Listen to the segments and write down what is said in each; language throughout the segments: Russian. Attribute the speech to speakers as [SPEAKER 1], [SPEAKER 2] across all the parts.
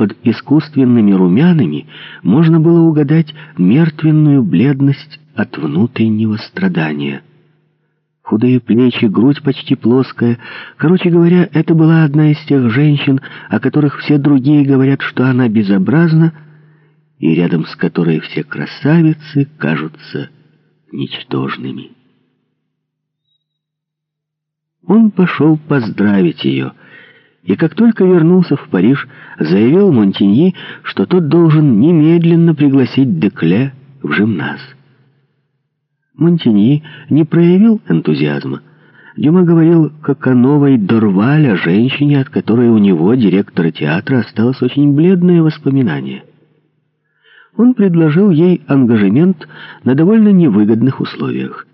[SPEAKER 1] под искусственными румянами можно было угадать мертвенную бледность от внутреннего страдания. Худые плечи, грудь почти плоская. Короче говоря, это была одна из тех женщин, о которых все другие говорят, что она безобразна, и рядом с которой все красавицы кажутся ничтожными. Он пошел поздравить ее, и как только вернулся в Париж, заявил Монтиньи, что тот должен немедленно пригласить Декле в жимназ. Монтиньи не проявил энтузиазма. Дюма говорил как о новой Дорваль, о женщине, от которой у него, директора театра, осталось очень бледное воспоминание. Он предложил ей ангажемент на довольно невыгодных условиях.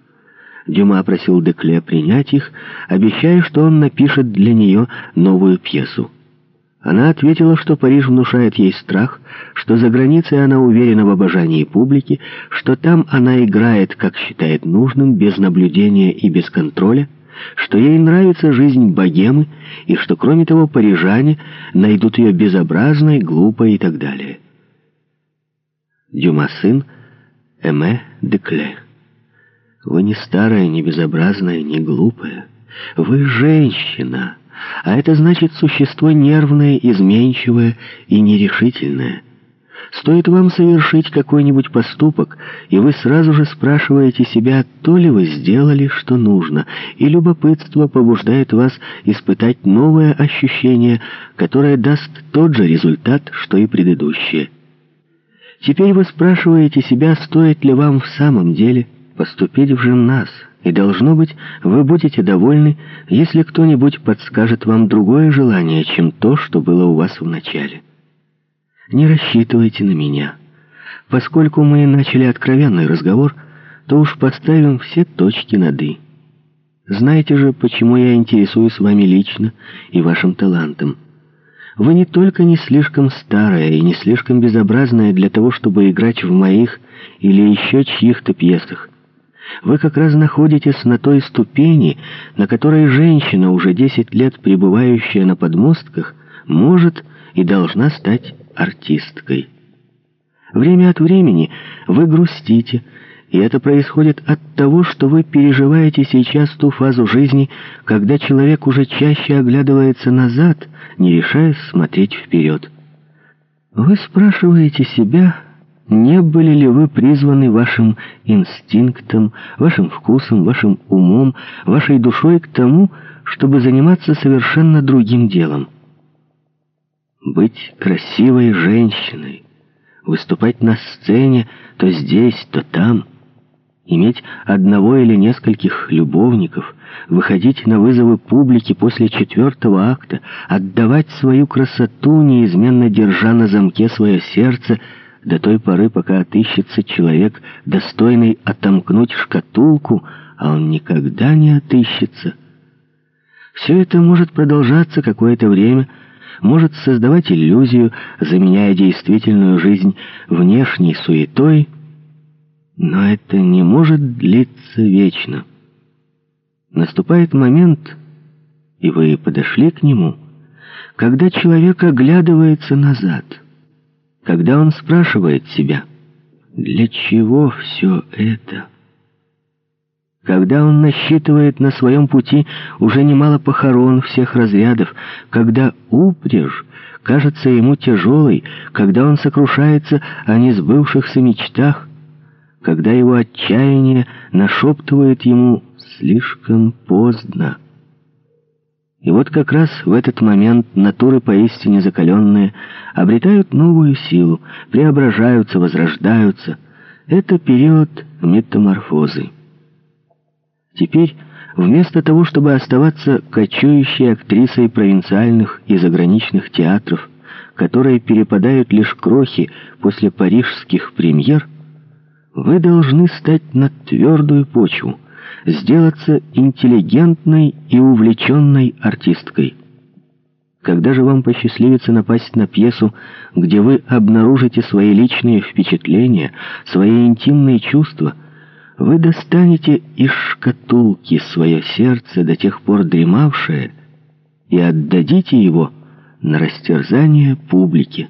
[SPEAKER 1] Дюма просил Декле принять их, обещая, что он напишет для нее новую пьесу. Она ответила, что Париж внушает ей страх, что за границей она уверена в обожании публики, что там она играет, как считает нужным, без наблюдения и без контроля, что ей нравится жизнь богемы, и что, кроме того, парижане найдут ее безобразной, глупой и так далее. Дюма сын Эме Декле. Вы не старая, не безобразная, не глупая. Вы женщина. А это значит существо нервное, изменчивое и нерешительное. Стоит вам совершить какой-нибудь поступок, и вы сразу же спрашиваете себя, то ли вы сделали, что нужно, и любопытство побуждает вас испытать новое ощущение, которое даст тот же результат, что и предыдущее. Теперь вы спрашиваете себя, стоит ли вам в самом деле поступить в жимназ, и, должно быть, вы будете довольны, если кто-нибудь подскажет вам другое желание, чем то, что было у вас в начале. Не рассчитывайте на меня. Поскольку мы начали откровенный разговор, то уж поставим все точки над «и». Знаете же, почему я интересуюсь вами лично и вашим талантом. Вы не только не слишком старая и не слишком безобразная для того, чтобы играть в моих или еще чьих-то пьесах. Вы как раз находитесь на той ступени, на которой женщина, уже 10 лет пребывающая на подмостках, может и должна стать артисткой. Время от времени вы грустите, и это происходит от того, что вы переживаете сейчас ту фазу жизни, когда человек уже чаще оглядывается назад, не решаясь смотреть вперед. Вы спрашиваете себя не были ли вы призваны вашим инстинктом, вашим вкусом, вашим умом, вашей душой к тому, чтобы заниматься совершенно другим делом? Быть красивой женщиной, выступать на сцене то здесь, то там, иметь одного или нескольких любовников, выходить на вызовы публики после четвертого акта, отдавать свою красоту, неизменно держа на замке свое сердце — до той поры, пока отыщется человек, достойный отомкнуть шкатулку, а он никогда не отыщется. Все это может продолжаться какое-то время, может создавать иллюзию, заменяя действительную жизнь внешней суетой, но это не может длиться вечно. Наступает момент, и вы подошли к нему, когда человек оглядывается назад — когда он спрашивает себя, для чего все это? Когда он насчитывает на своем пути уже немало похорон всех разрядов, когда упряжь кажется ему тяжелой, когда он сокрушается о несбывшихся мечтах, когда его отчаяние нашептывает ему «слишком поздно». И вот как раз в этот момент натуры поистине закаленные обретают новую силу, преображаются, возрождаются. Это период метаморфозы. Теперь, вместо того, чтобы оставаться кочующей актрисой провинциальных и заграничных театров, которые перепадают лишь крохи после парижских премьер, вы должны стать на твердую почву, сделаться интеллигентной и увлеченной артисткой. Когда же вам посчастливится напасть на пьесу, где вы обнаружите свои личные впечатления, свои интимные чувства, вы достанете из шкатулки свое сердце, до тех пор дремавшее, и отдадите его на растерзание публике.